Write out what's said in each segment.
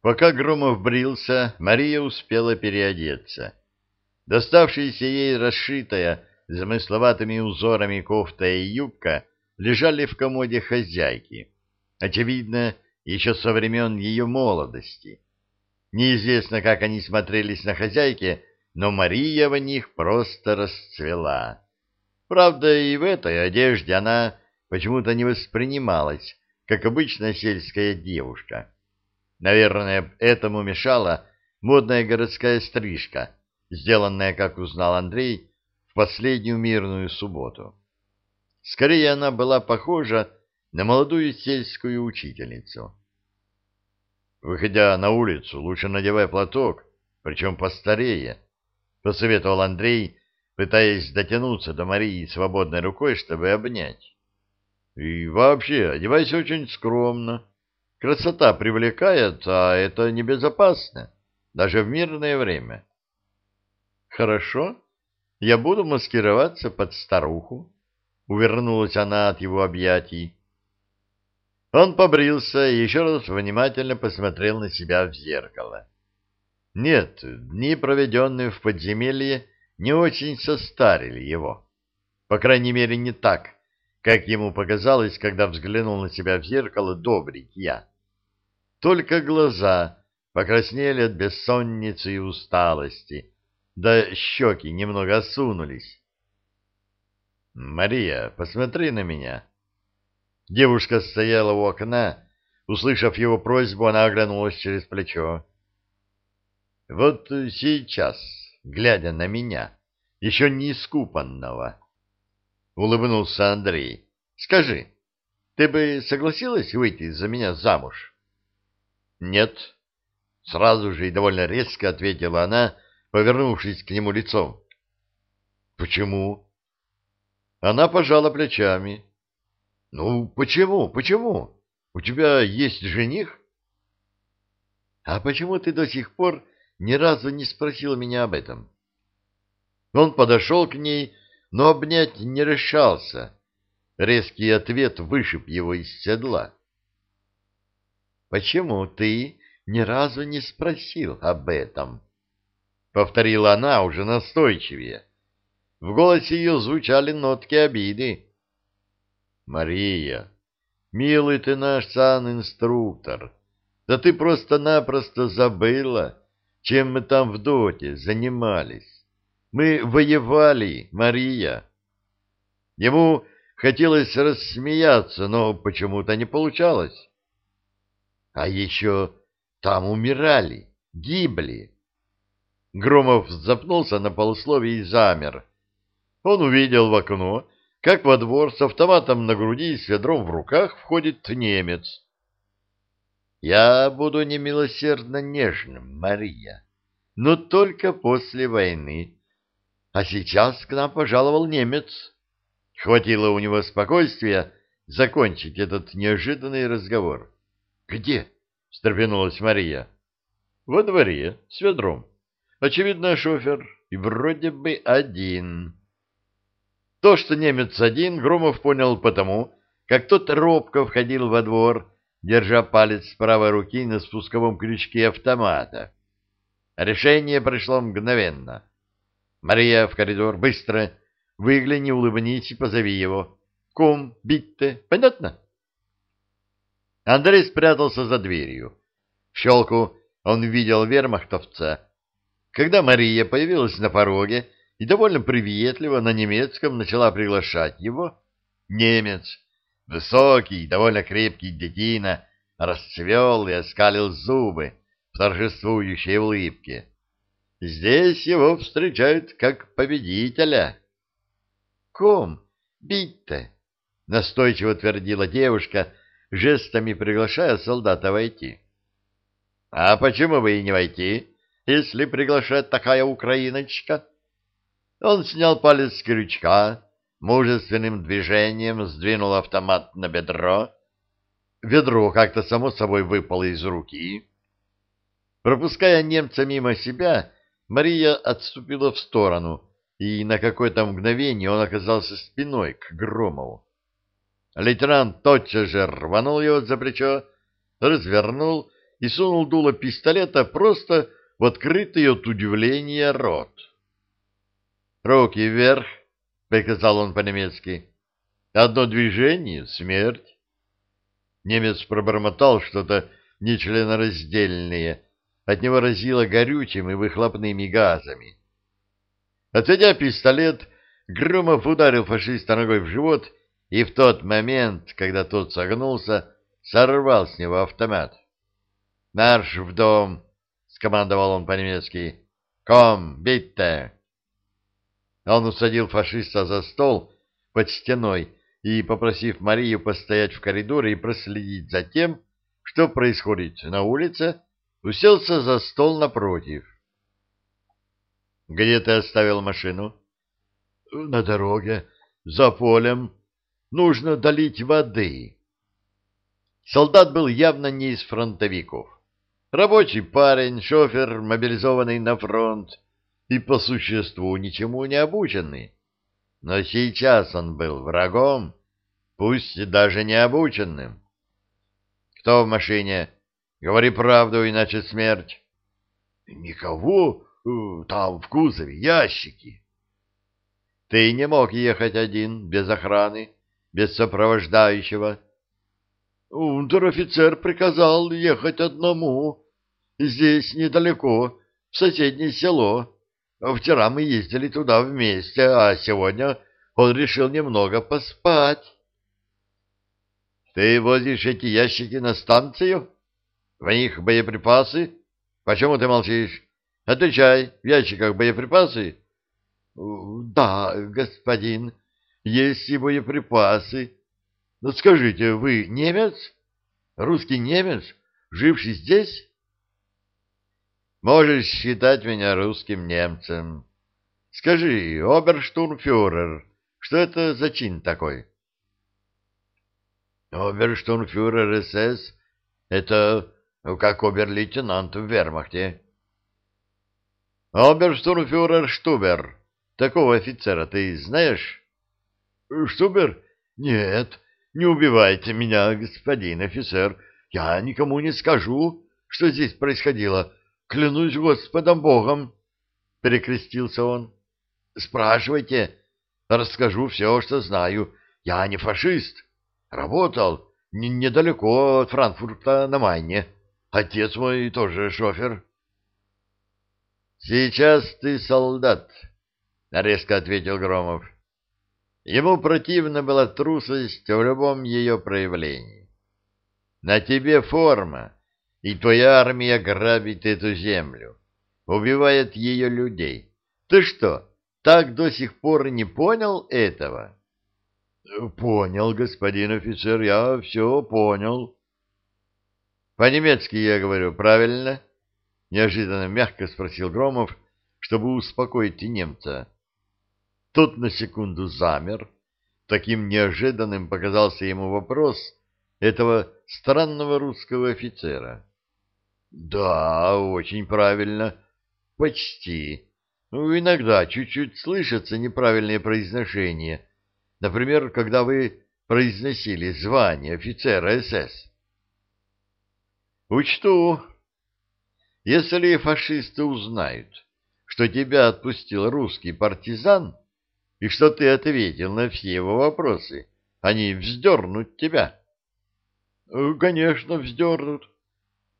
Пока Громов брился, Мария успела переодеться. Доставшаяся ей расшитая замысловатыми узорами кофта и юбка лежали в комоде хозяйки. Очевидно, еще со времен ее молодости. Неизвестно, как они смотрелись на хозяйке, но Мария в них просто расцвела. Правда, и в этой одежде она почему-то не воспринималась, как обычная сельская девушка. Наверное, этому мешала модная городская стрижка, сделанная, как узнал Андрей, в последнюю мирную субботу. Скорее, она была похожа на молодую сельскую учительницу. Выходя на улицу, лучше надевай платок, причем постарее, — посоветовал Андрей, пытаясь дотянуться до Марии свободной рукой, чтобы обнять. И вообще, одевайся очень скромно. Красота привлекает, а это небезопасно, даже в мирное время. Хорошо, я буду маскироваться под старуху. Увернулась она от его объятий. Он побрился и еще раз внимательно посмотрел на себя в зеркало. Нет, дни, проведенные в подземелье, не очень состарили его. По крайней мере, не так, как ему показалось, когда взглянул на себя в зеркало до бритья. Только глаза покраснели от бессонницы и усталости, да щеки немного осунулись. «Мария, посмотри на меня», Девушка стояла у окна. Услышав его просьбу, она оглянулась через плечо. «Вот сейчас, глядя на меня, еще не искупанного, — улыбнулся Андрей, — скажи, ты бы согласилась выйти за меня замуж?» «Нет», — сразу же и довольно резко ответила она, повернувшись к нему лицом. «Почему?» Она пожала плечами. — Ну, почему, почему? У тебя есть жених? — А почему ты до сих пор ни разу не спросил меня об этом? Он подошел к ней, но обнять не решался. Резкий ответ вышиб его из седла. — Почему ты ни разу не спросил об этом? — повторила она уже настойчивее. В голосе ее звучали нотки обиды. Мария, милый ты наш сан-инструктор, да ты просто-напросто забыла, чем мы там в доте занимались. Мы воевали, Мария. Ему хотелось рассмеяться, но почему-то не получалось. А еще там умирали, гибли. Громов запнулся на полусловие и замер. Он увидел в окно, как во двор с автоматом на груди и с ведром в руках входит немец. «Я буду немилосердно нежным, Мария, но только после войны. А сейчас к нам пожаловал немец». Хватило у него спокойствия закончить этот неожиданный разговор. «Где?» — встрепенулась Мария. «Во дворе, с ведром. Очевидно, шофер, и вроде бы один». То, что немец один, Громов понял потому, как тот робко входил во двор, держа палец правой руки на спусковом крючке автомата. Решение пришло мгновенно. «Мария, в коридор, быстро! Выгляни, улыбнись и позови его. Кум, битте, понятно?» Андрей спрятался за дверью. В щелку он видел вермахтовца. Когда Мария появилась на пороге, и довольно приветливо на немецком начала приглашать его. Немец, высокий, довольно крепкий детина, расцвел и оскалил зубы в торжествующей улыбке. Здесь его встречают как победителя. — Ком, бить-то! — настойчиво твердила девушка, жестами приглашая солдата войти. — А почему бы и не войти, если приглашает такая украиночка? — он снял палец с крючка, мужественным движением сдвинул автомат на бедро. Ведро как-то само собой выпало из руки. Пропуская немца мимо себя, Мария отступила в сторону, и на какое-то мгновение он оказался спиной к Громову. Лейтенант тотчас же рванул его за плечо, развернул и сунул дуло пистолета просто в открытый от удивления рот. «Руки вверх!» — приказал он по-немецки. «Одно движение — смерть!» Немец пробормотал что-то нечленораздельное. От него разило горючим и выхлопными газами. Отведя пистолет, Громов ударил фашиста ногой в живот и в тот момент, когда тот согнулся, сорвал с него автомат. «Марш в дом!» — скомандовал он по-немецки. «Ком, битте!» Он усадил фашиста за стол под стеной и, попросив Марию постоять в коридоре и проследить за тем, что происходит на улице, уселся за стол напротив. «Где ты оставил машину?» «На дороге, за полем. Нужно долить воды». Солдат был явно не из фронтовиков. Рабочий парень, шофер, мобилизованный на фронт и по существу ничему не обученный. Но сейчас он был врагом, пусть даже не обученным. «Кто в машине?» Говори правду, иначе смерть. Никого. Э, там в кузове ящики. Ты не мог ехать один, без охраны, без сопровождающего. Унтер-офицер приказал ехать одному. Здесь недалеко, в соседнее село. Вчера мы ездили туда вместе, а сегодня он решил немного поспать. Ты возишь эти ящики на станцию? В них боеприпасы? Почему ты молчишь? Отвечай, в ящиках боеприпасы? Да, господин, есть и боеприпасы. Но скажите, вы немец? Русский немец, живший здесь? Можешь считать меня русским немцем. Скажи, оберштурмфюрер, что это за чин такой? Оберштурмфюрер СС — это ну, как обер-лейтенант в вермахте. Оберштурмфюрер Штубер. Такого офицера ты знаешь? Штубер? Нет, не убивайте меня, господин офицер. Я никому не скажу, что здесь происходило. Клянусь Господом Богом, — перекрестился он. Спрашивайте, расскажу все, что знаю. Я не фашист. Работал недалеко от Франкфурта на Майне. Отец мой тоже шофер. Сейчас ты солдат, резко ответил Громов. Ему противна была трусость в любом ее проявлении. На тебе форма, и твоя армия грабит эту землю, убивает ее людей. Ты что, так до сих пор не понял этого? Понял, господин офицер, я все понял. По-немецки я говорю, правильно? Неожиданно мягко спросил Громов, чтобы успокоить немца. Тот на секунду замер. Таким неожиданным показался ему вопрос этого странного русского офицера. Да, очень правильно. Почти. Ну, иногда чуть-чуть слышатся неправильные произношения. Например, когда вы произносили звание офицера СС. Учту. Если фашисты узнают, что тебя отпустил русский партизан, и что ты ответил на все его вопросы, они вздернут тебя. Э, конечно, вздернут.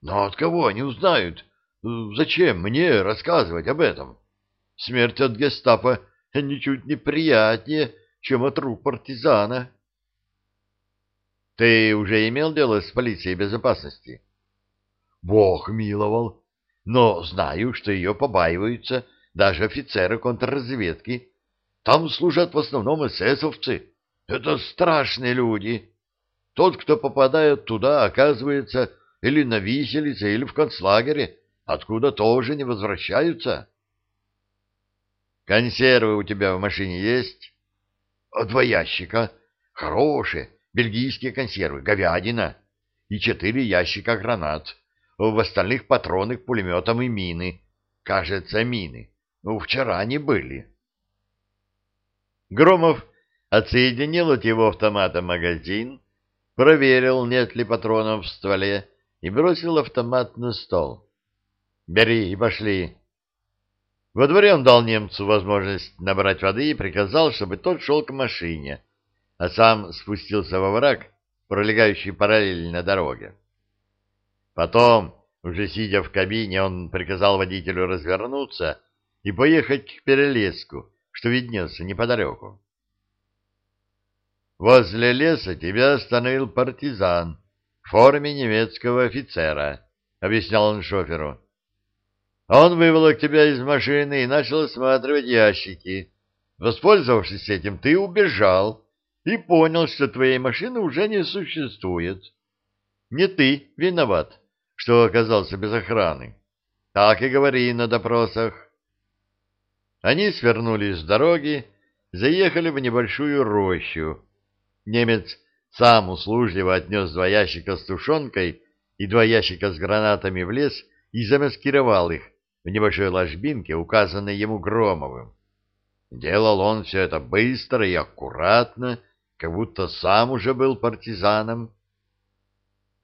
Но от кого они узнают? Зачем мне рассказывать об этом? Смерть от гестапо ничуть не приятнее, чем от рук партизана. Ты уже имел дело с полицией безопасности? Бог миловал. Но знаю, что ее побаиваются даже офицеры контрразведки. Там служат в основном эсэсовцы. Это страшные люди. Тот, кто попадает туда, оказывается или на виселице, или в концлагере, откуда тоже не возвращаются. Консервы у тебя в машине есть? Два ящика. Хорошие, бельгийские консервы, говядина. И четыре ящика гранат в остальных патроны к пулеметам и мины. Кажется, мины. Ну, вчера они были. Громов отсоединил от его автомата магазин, проверил, нет ли патронов в стволе, и бросил автомат на стол. «Бери и пошли». Во дворе он дал немцу возможность набрать воды и приказал, чтобы тот шел к машине, а сам спустился во враг, пролегающий параллельно дороге. Потом, уже сидя в кабине, он приказал водителю развернуться и поехать к перелеску, что виднелся неподалеку. Возле леса тебя остановил партизан в форме немецкого офицера, — объяснял он шоферу. Он выволок тебя из машины и начал осматривать ящики. Воспользовавшись этим, ты убежал и понял, что твоей машины уже не существует. Не ты виноват, что оказался без охраны. Так и говори на допросах. Они свернули с дороги, заехали в небольшую рощу, Немец сам услужливо отнес два ящика с тушенкой и два ящика с гранатами в лес и замаскировал их в небольшой ложбинке, указанной ему Громовым. Делал он все это быстро и аккуратно, как будто сам уже был партизаном.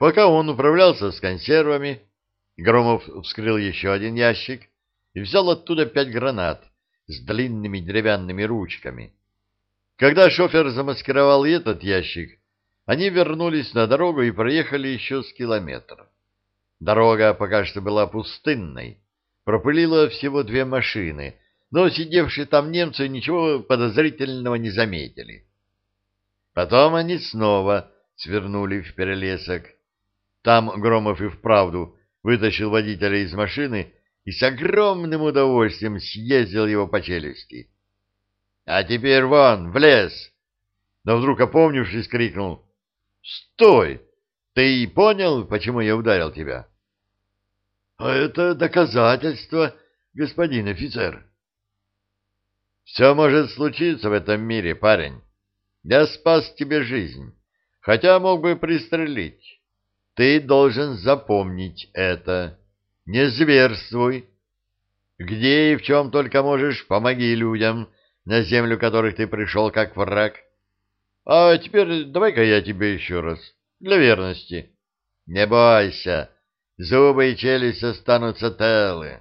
Пока он управлялся с консервами, Громов вскрыл еще один ящик и взял оттуда пять гранат с длинными деревянными ручками. Когда шофер замаскировал этот ящик, они вернулись на дорогу и проехали еще с километр. Дорога пока что была пустынной. Пропылило всего две машины, но сидевшие там немцы ничего подозрительного не заметили. Потом они снова свернули в перелесок. Там Громов и вправду вытащил водителя из машины и с огромным удовольствием съездил его по челюсти. А теперь вон, в лес. Но вдруг, опомнившись, крикнул. Стой! Ты понял, почему я ударил тебя? А это доказательство, господин офицер. Все может случиться в этом мире, парень. Я спас тебе жизнь, хотя мог бы пристрелить. Ты должен запомнить это. Не зверствуй. Где и в чем только можешь, помоги людям, — на землю которых ты пришел как враг. А теперь давай-ка я тебе еще раз, для верности. Не бойся, зубы и челюсть останутся целы.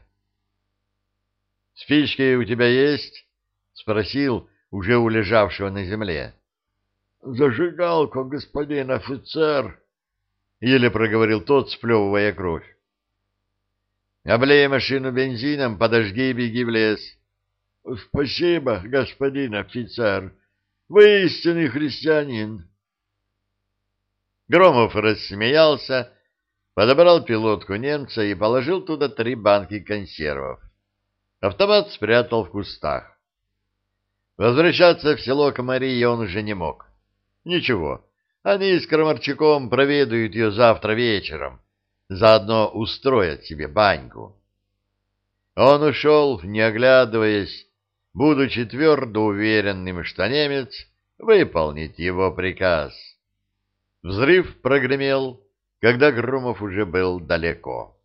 — Спички у тебя есть? — спросил уже у лежавшего на земле. — Зажигалку, господин офицер, — еле проговорил тот, сплевывая кровь. — Облей машину бензином, подожги и беги в лес. —— Спасибо, господин офицер. Вы истинный христианин. Громов рассмеялся, подобрал пилотку немца и положил туда три банки консервов. Автомат спрятал в кустах. Возвращаться в село Комария он уже не мог. Ничего, они с Крамарчуком проведают ее завтра вечером, заодно устроят себе баньку. Он ушел, не оглядываясь, будучи твердо уверенным, что немец выполнит его приказ. Взрыв прогремел, когда Громов уже был далеко.